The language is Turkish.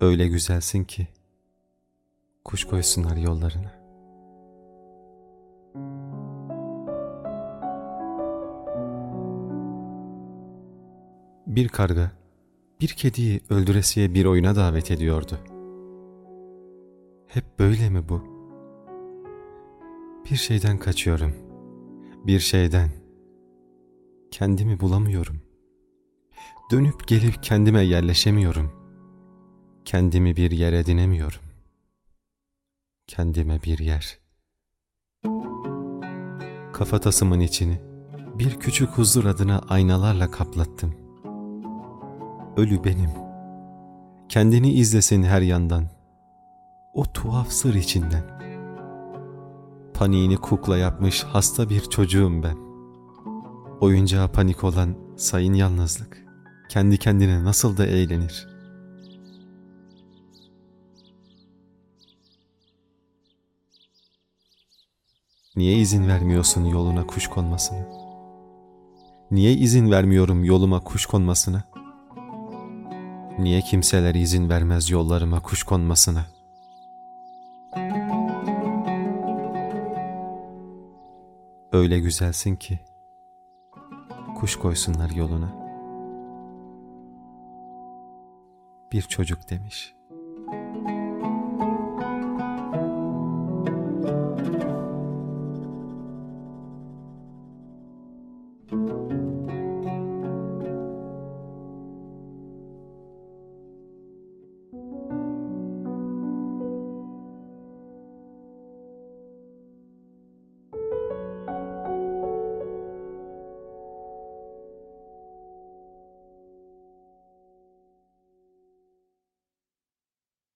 Öyle güzelsin ki kuş koysunlar yollarına. Bir karga bir kediyi öldüresiye bir oyuna davet ediyordu. Hep böyle mi bu? Bir şeyden kaçıyorum. Bir şeyden. Kendimi bulamıyorum. Dönüp gelip kendime yerleşemiyorum. Kendimi bir yer edinemiyorum. Kendime bir yer. Kafatasımın içini bir küçük huzur adına aynalarla kaplattım. Ölü benim. Kendini izlesin her yandan. O tuhaf sır içinden. Paniğini kukla yapmış hasta bir çocuğum ben. Oyuncağa panik olan sayın yalnızlık. Kendi kendine nasıl da eğlenir. Niye izin vermiyorsun yoluna kuş konmasına? Niye izin vermiyorum yoluma kuş konmasına? Niye kimseler izin vermez yollarıma kuş konmasına? Öyle güzelsin ki kuş koysunlar yoluna. Bir çocuk demiş. Müzik